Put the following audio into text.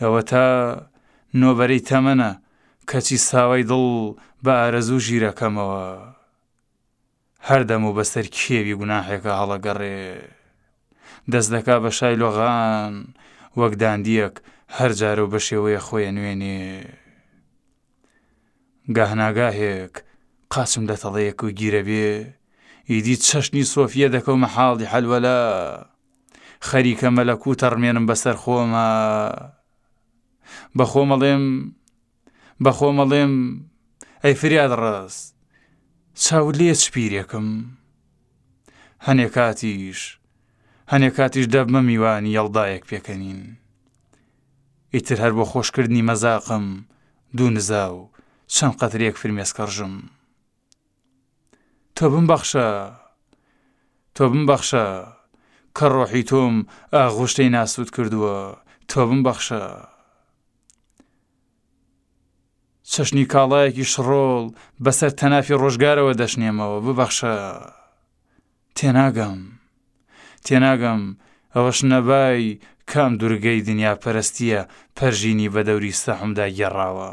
ئەوەتا نۆ بەرەی تەمەنە کەچی ساوای دڵ بە ئارەزوو ژیرەکەمەوە هەر دەم و بەسەر کێوی گوناحێکە هەڵەگەڕێ دەست دەکا بە شای لۆغان وەک داندیەک هەر جارە و بە شێوەیە خۆیە نوێنێ گاهناگاهێک قاچم لە تەڵەیەک و گیرە بێ ئیدی چەشنی سۆفیە دەکەومە حاڵی حەلوەلا خەریکە مەلەکوت ئەڕمێنم بەسەر خۆما بەخۆمەڵێم بەخۆمەڵێم ئەی فریاد ڕاز چاو لێ چپیرێکم هەنێ کاتیش هەنێ کاتیش دەبمە میوانی یەڵدایەک پێکەنین ئیتر هەر بۆ خۆشکردنی مەزاقم دوو نزا و چەند قەترێک فرمێسکەڕژم تۆ بمبەخشە! تۆ بمبەخشە! کە ڕۆحی تۆم ئاغوشتەی ناسوود کردووە، تۆ بمبەخشە! چەشنی کاڵایەکی شڕۆڵ بەسەر تەنافی ڕۆژگارەوە دەشنێمەوە، ببەخشە! تێناگەم! تێناگەم! ئەوەش نەڤای کام دوورگەی دنیاپەرستییە پەرژینی بە دەوری سەحومدا گێڕاوە؟